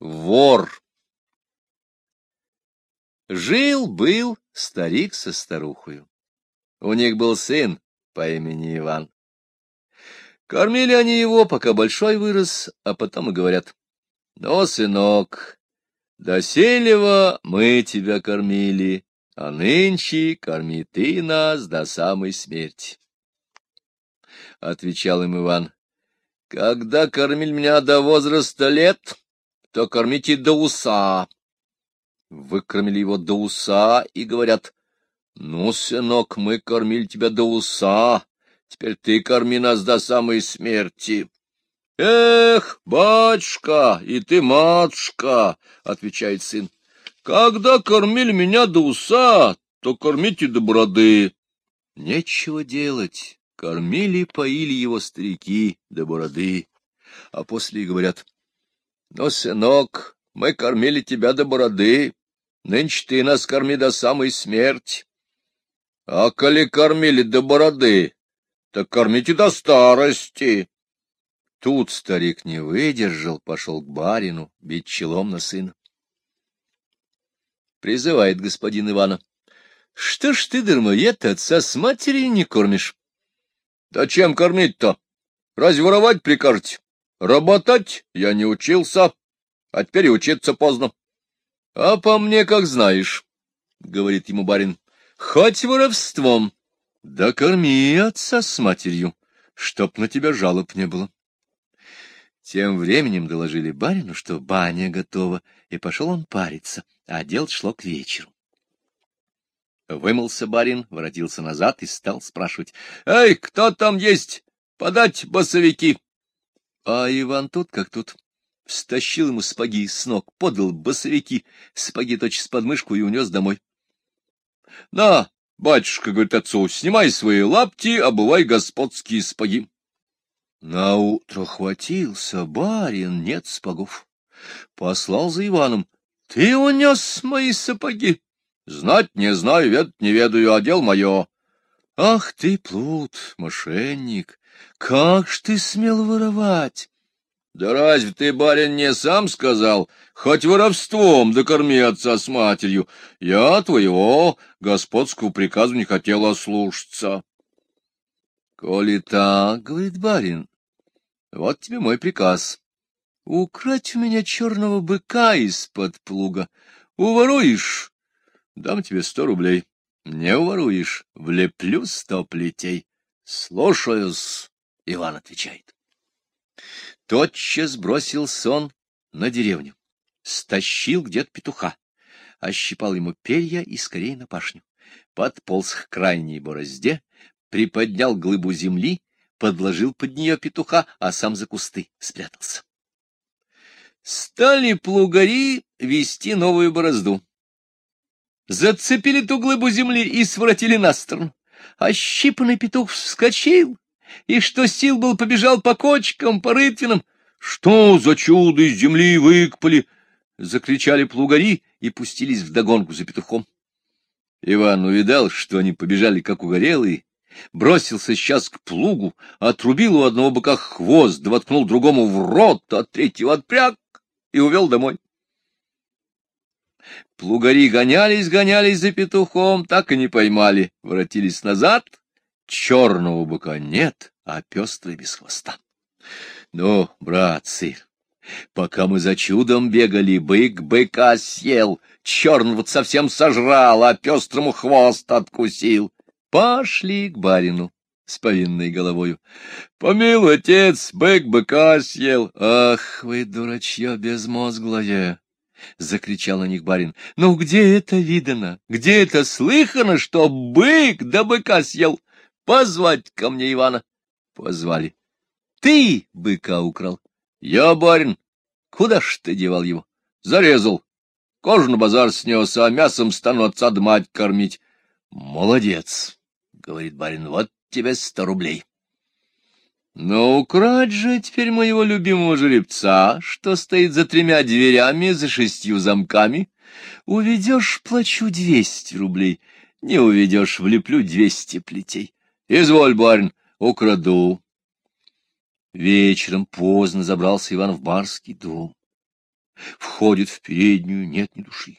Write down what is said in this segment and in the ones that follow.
Вор. Жил-был старик со старухою. У них был сын по имени Иван. Кормили они его, пока большой вырос, а потом и говорят, «Ну, сынок, доселева мы тебя кормили, а нынче корми ты нас до самой смерти». Отвечал им Иван, «Когда кормили меня до возраста лет, то кормите до уса. Выкормили его до уса и говорят, ну, сынок, мы кормили тебя до уса, теперь ты корми нас до самой смерти. Эх, батюшка, и ты, матушка, — отвечает сын, — когда кормили меня до уса, то кормите до бороды. Нечего делать, кормили, поили его старики до бороды. А после говорят, но, сынок, мы кормили тебя до бороды, нынче ты нас корми до самой смерти. А коли кормили до бороды, так кормите до старости. Тут старик не выдержал, пошел к барину, бить челом на сына. Призывает господин Ивана. — Что ж ты, дармоед, отца с матерью не кормишь? — Да чем кормить-то? Разве воровать прикажете? Работать я не учился, а теперь и учиться поздно. — А по мне, как знаешь, — говорит ему барин, — хоть воровством, да корми отца с матерью, чтоб на тебя жалоб не было. Тем временем доложили барину, что баня готова, и пошел он париться, а дело шло к вечеру. Вымылся барин, воротился назад и стал спрашивать. — Эй, кто там есть? Подать басовики! А Иван тут как тут. Стащил ему сапоги с ног, подал басовики, сапоги точно с подмышку и унес домой. — На, батюшка, — говорит отцу, — снимай свои лапти, обувай господские сапоги. Наутро хватился барин, нет сапогов. Послал за Иваном. — Ты унес мои сапоги. Знать не знаю, ведать не ведаю, а дел мое. Ах ты, плут, мошенник! Как ж ты смел воровать? Да разве ты, барин, не сам сказал, хоть воровством докорми отца с матерью? Я твоего господского приказу не хотел ослушаться. Коли так, — говорит барин, — вот тебе мой приказ. Украть у меня черного быка из-под плуга. Уворуешь — дам тебе сто рублей. Не уворуешь — влеплю сто плетей. Слушаюсь. Иван отвечает. Тотчас бросил сон на деревню, стащил где-то петуха, ощипал ему перья и скорее на пашню, подполз к крайней борозде, приподнял глыбу земли, подложил под нее петуха, а сам за кусты спрятался. Стали плугари вести новую борозду. Зацепили ту глыбу земли и своротили на сторону. Ощипанный петух вскочил, и что сил был побежал по кочкам, по рытвинам. Что за чудо из земли выкопали? Закричали плугари и пустились вдогонку за петухом. Иван увидал, что они побежали, как угорелые, бросился сейчас к плугу, отрубил у одного быка хвост, воткнул другому в рот, а третьего отпряг и увел домой. Плугари гонялись, гонялись за петухом, так и не поймали, воротились назад черного быка нет, а пестрый без хвоста. Ну, братцы, пока мы за чудом бегали, бык быка съел, черного совсем сожрал, а пестрому хвост откусил. Пошли к барину с повинной головою. Помилуй, отец, бык быка съел. Ах, вы, дурачье безмозглое! — закричал на них барин. — Ну где это видано? Где это слыхано, что бык да быка съел? Позвать ко мне Ивана. Позвали. Ты быка украл. Я барин. Куда ж ты девал его? Зарезал. Кожу на базар снес, а мясом стану отца да мать кормить. Молодец, говорит барин, вот тебе сто рублей. Но украть же теперь моего любимого жеребца, что стоит за тремя дверями, за шестью замками. Уведешь, плачу двести рублей, не уведешь, влеплю двести плетей. Изволь, барин, украду. Вечером поздно забрался Иван в барский дом. Входит в переднюю, нет ни души.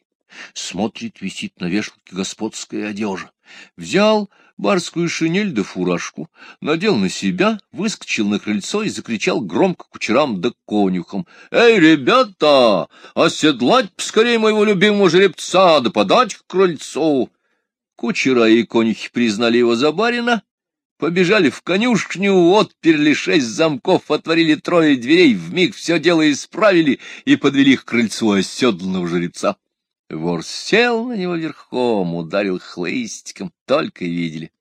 Смотрит, висит на вешалке господская одежа. Взял барскую шинель да фуражку, надел на себя, выскочил на крыльцо и закричал громко кучерам да конюхам. — Эй, ребята, оседлать поскорее моего любимого жеребца, да подать к крыльцу! Кучера и конюхи признали его за барина, побежали в конюшню, отперли шесть замков, отворили трое дверей, вмиг все дело исправили и подвели к крыльцу оседланного жеребца. Вор сел на него верхом, ударил хлыстиком, только и видели.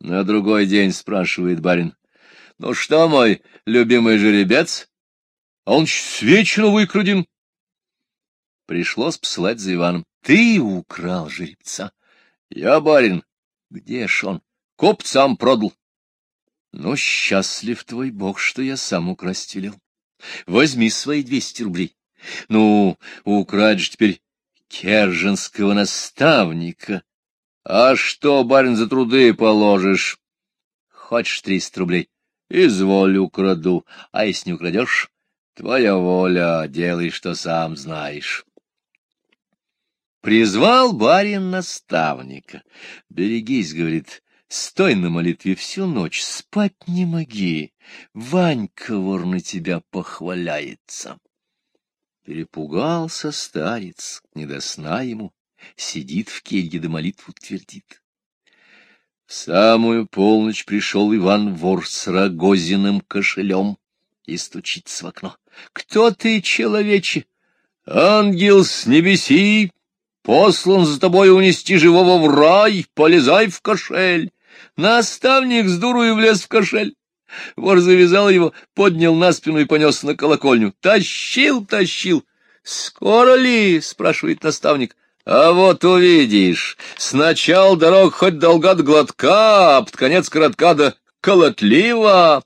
На другой день спрашивает барин. — Ну что, мой любимый жеребец? А он с вечера выкраден. Пришлось посылать за Иваном. — Ты украл жеребца. — Я барин. — Где ж он? — Купцам продал. — Ну, счастлив твой бог, что я сам украсть велел. Возьми свои двести рублей. Ну, украть же теперь керженского наставника. А что, барин, за труды положишь? Хочешь триста рублей? Изволь украду, а если не украдешь, твоя воля, делай, что сам знаешь. Призвал барин наставника. Берегись, говорит, стой на молитве всю ночь, спать не моги. Ванька вор на тебя похваляется. Перепугался старец, не до сна ему, сидит в келье да молитву твердит. В самую полночь пришел Иван вор с рогозиным кошелем и стучится в окно. — Кто ты, человече? — Ангел с небеси, послан за тобой унести живого в рай, полезай в кошель. Наставник с дурою влез в кошель. Вор завязал его, поднял на спину и понес на колокольню. Тащил, тащил. «Скоро ли?» — спрашивает наставник. «А вот увидишь. Сначала дорог хоть долга до глотка, а под конец коротка да колотливо».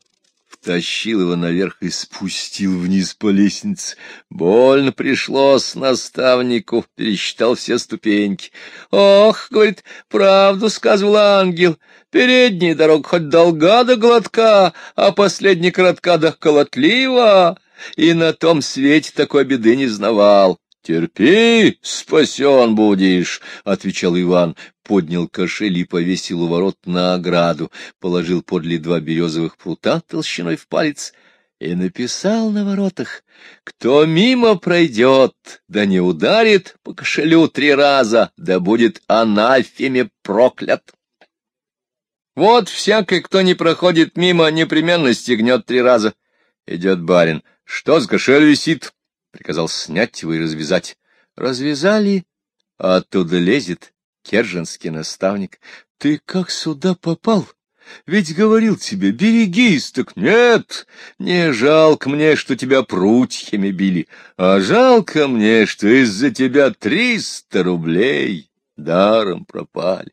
Втащил его наверх и спустил вниз по лестнице. Больно пришлось наставнику, пересчитал все ступеньки. «Ох, — говорит, — правду сказывал ангел, передняя дорога хоть долга до глотка, а последняя коротка да колотлива, и на том свете такой беды не знавал». «Терпи, спасен будешь», — отвечал Иван, поднял кошель и повесил у ворот на ограду, положил подле два березовых прута толщиной в палец и написал на воротах, «Кто мимо пройдет, да не ударит по кошелю три раза, да будет анафеме проклят». Вот всякий, кто не проходит мимо, непременно стегнет три раза. Идет барин. Что с кошель висит? Приказал снять его и развязать. Развязали, а оттуда лезет керженский наставник. Ты как сюда попал? Ведь говорил тебе, берегись, так нет, не жалко мне, что тебя прутьями били, а жалко мне, что из-за тебя триста рублей даром пропали.